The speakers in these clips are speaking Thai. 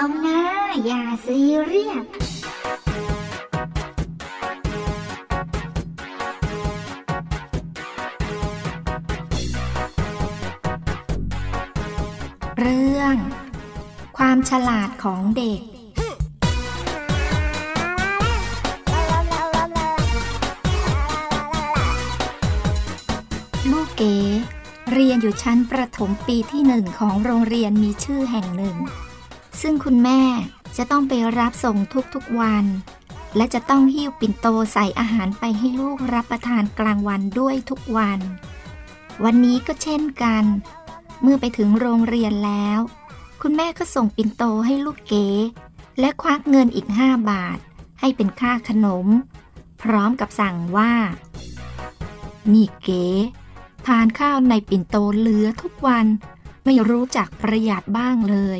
อย่าซีเรียสเรื่อง ความฉลาดของเด็กลูกเก๋เรียนอยู่ชั้นประถมปีที่หนึ่งของโรงเรียนมีชื่อแห่งหนึ่ง ซึ่งคุณแม่จะต้องไปรับส่งทุกๆวัน และจะต้องหิ้วปิ่นโตใส่อาหารไปให้ลูกรับประทานกลางวันด้วยทุกวัน วันนี้ก็เช่นกัน เมื่อไปถึงโรงเรียนแล้ว คุณแม่ก็ส่งปิ่นโตให้ลูกเก๋ และควักเงินอีกห้าบาท ให้เป็นค่าขนม พร้อมกับสั่งว่า นี่เก๋ทานข้าวในปิ่นโตเหลือทุกวัน ไม่รู้จักประหยัดบ้างเลย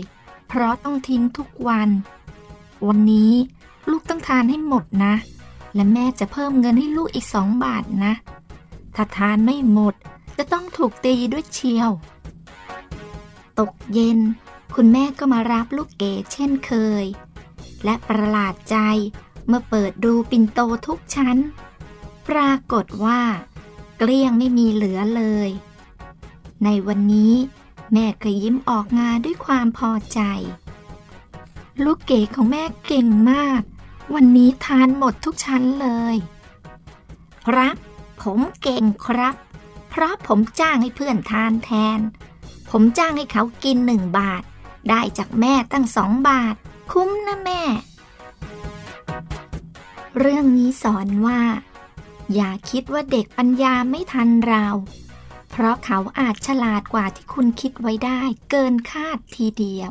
เพราะต้องทิ้งทุกวัน วันนี้ลูกต้องทานให้หมดนะ และแม่จะเพิ่มเงินให้ลูกอีกสองบาทนะ ถ้าทานไม่หมดจะต้องถูกตีด้วยเชียว ตกเย็น คุณแม่ก็มารับลูกเกดเช่นเคย และประหลาดใจเมื่อเปิดดูปินโตทุกชั้น ปรากฏว่า เกลี้ยงไม่มีเหลือเลย ในวันนี้ แม่ก็ยิ้มออกงาด้วยความพอใจ ลูกเก๋ของแม่เก่งมาก วันนี้ทานหมดทุกชั้นเลย ครับ ผมเก่งครับ เพราะผมจ้างให้เพื่อนทานแทน ผมจ้างให้เขากินหนึ่งบาท ได้จากแม่ตั้งสองบาท คุ้มนะแม่ เรื่องนี้สอนว่า อย่าคิดว่าเด็กปัญญาไม่ทันเรา เพราะเขาอาจฉลาดกว่าที่คุณคิดไว้ได้ เกินคาดทีเดียว